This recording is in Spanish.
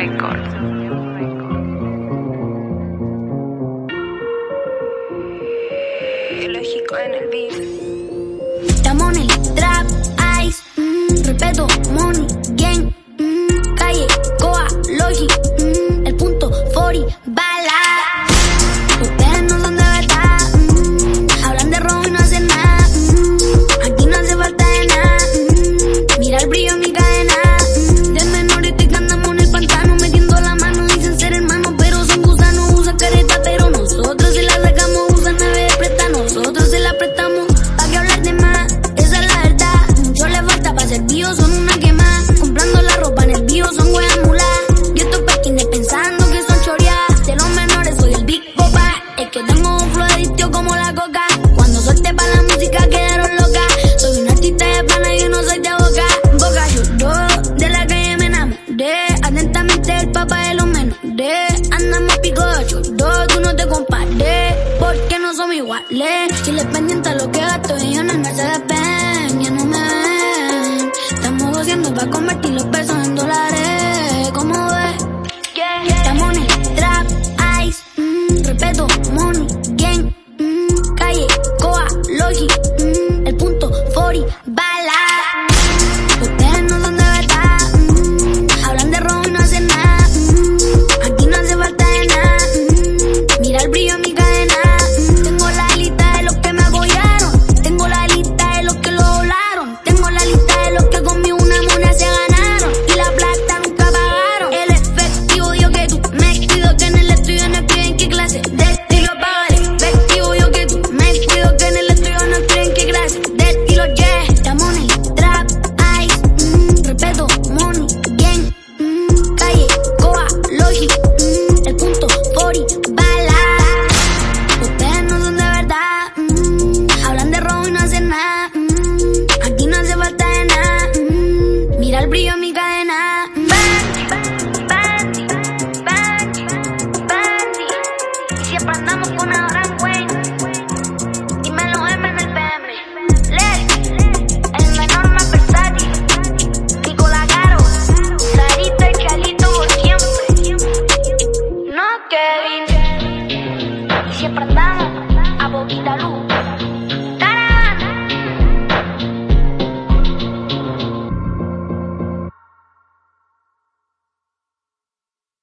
Records. en el beat. pa' ser vivo son una quemada. Comprando la ropa en el vivo son weas muladas. Yo estos pesquines pensando que son choreadas. De los menores soy el big popa. Es que tengo un flow adictivo como la coca. Cuando solté pa' la música quedaron locas. Soy un artista de pana y yo no soy de boca. Boca yo de la calle me enamoré. Atentamente el papá de los menores. Andamos pico yo tú no te compares. Porque no somos iguales. Si les pendiente a lo que gasto de